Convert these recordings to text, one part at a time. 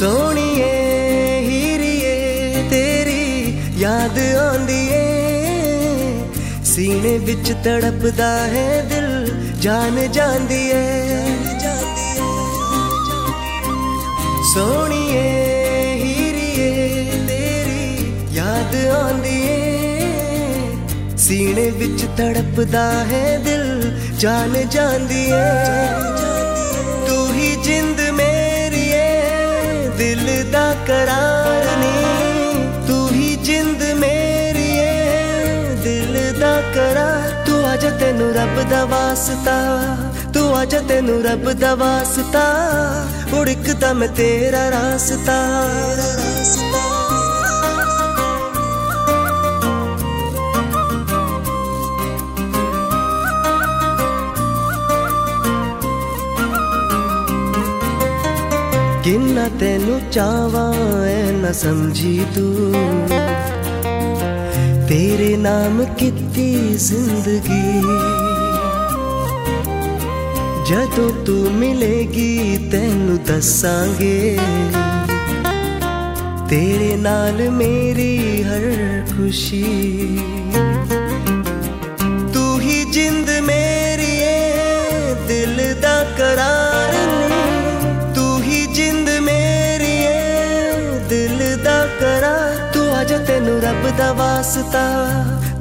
ਸੋਹਣੀਏ ਹੀਰੀਏ ਤੇਰੀ ਯਾਦ ਆਉਂਦੀ ਏ ਸੀਨੇ ਵਿੱਚ ਤੜਪਦਾ ਹੈ ਦਿਲ ਜਾਨ ਜਾਂਦੀ ਏ ਸੋਹਣੀਏ ਹੀਰੀਏ ਤੇਰੀ ਯਾਦ ਆਉਂਦੀ ਏ ਸੀਨੇ ਵਿੱਚ ਤੜਪਦਾ ਹੈ ਦਿਲ ਜਾਨ ਜਾਂਦੀ ਏ ਤੂੰ ਹੀ ਜਿੰਦ ਮੇਰੀ ਏ ज़िंदा करार ने तू ही जिंद मेरी है। दिल दा करार, तू आज तेनु रब दा वास्ता। तू आज तेनु रब दा वास्ता। उड़कदा मैं तेरा रास्ता तेरा रास्ता। ਕਿੰਨਾ ਤੈਨੂੰ ਚਾਹਾਂ ਐ ਨਾ ਸਮਝੀ ਤੂੰ ਤੇਰੇ ਨਾਮ ਕੀਤੀ ਜ਼ਿੰਦਗੀ ਜਦੋਂ ਤੂੰ ਮਿਲੇਗੀ ਤੈਨੂੰ ਦੱਸਾਂਗੇ ਤੇਰੇ ਨਾਲ ਮੇਰੀ ਹਰ ਖੁਸ਼ੀ रब दवासता वास्ता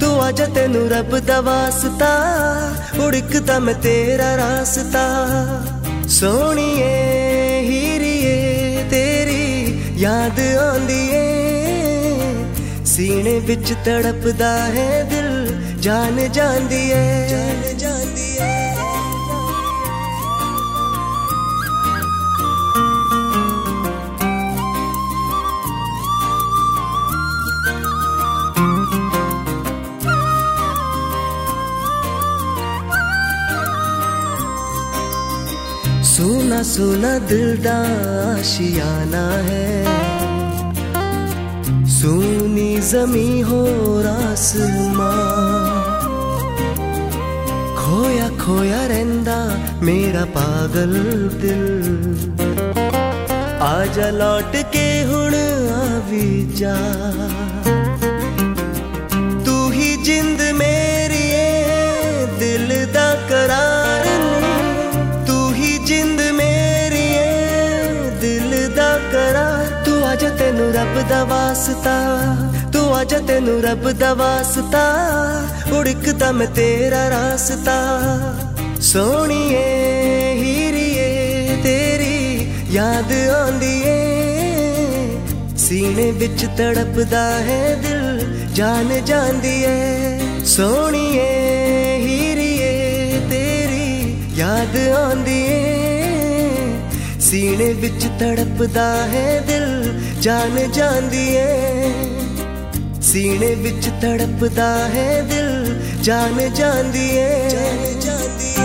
तू आजा तेन रब दवासता वास्ता मैं तेरा रास्ता सोनिए हीरिए तेरी याद आंदी सीने बिच तड़पदा है दिल जान जान दिए जान सोना सोना दिल दा आशियाना है। सोनी जमी हो आसमां खोया खोया रहंदा मेरा पागल दिल। आजा लौट के हुण आवी जा। ਜਿੰਦ ਮੇਰੀ ਏ, ਦਿਲ ਦਾ ਕਰਾ ਤੂੰ ਆ ਜਾ ਤੈਨੂੰ ਰੱਬ ਦਾ ਵਾਸਤਾ, ਤੂੰ ਆ ਜਾ ਤੈਨੂੰ ਰੱਬ ਦਾ ਵਾਸਤਾ। ਉੜਕਦਾ ਮੈਂ ਤੇਰਾ ਰਾਸਤਾ। ਸੋਹਣੀਏ, ਹੀਰੀਏ, ਤੇਰੀ ਯਾਦ ਆਉਂਦੀ ਏ ਸੀਨੇ ਵਿੱਚ ਤੜਪਦਾ ਹੈ ਦਿਲ, ਜਾਨ ਜਾਂਦੀ ਏ ਸੋਹਣੀਏ, ਹੀਰੀਏ, ਤੇਰੀ ਯਾਦ ਆਉਂਦੀ ਏ ਸੀਨੇ ਵਿੱਚ ਤੜਪਦਾ ਹੈ ਦਿਲ ਜਾਨ ਜਾਂਦੀ ਏ ਸੀਨੇ ਵਿੱਚ ਤੜਪਦਾ ਹੈ ਦਿਲ ਜਾਨ ਜਾਂਦੀ ਏ ਜਾਨ ਜਾਂਦੀ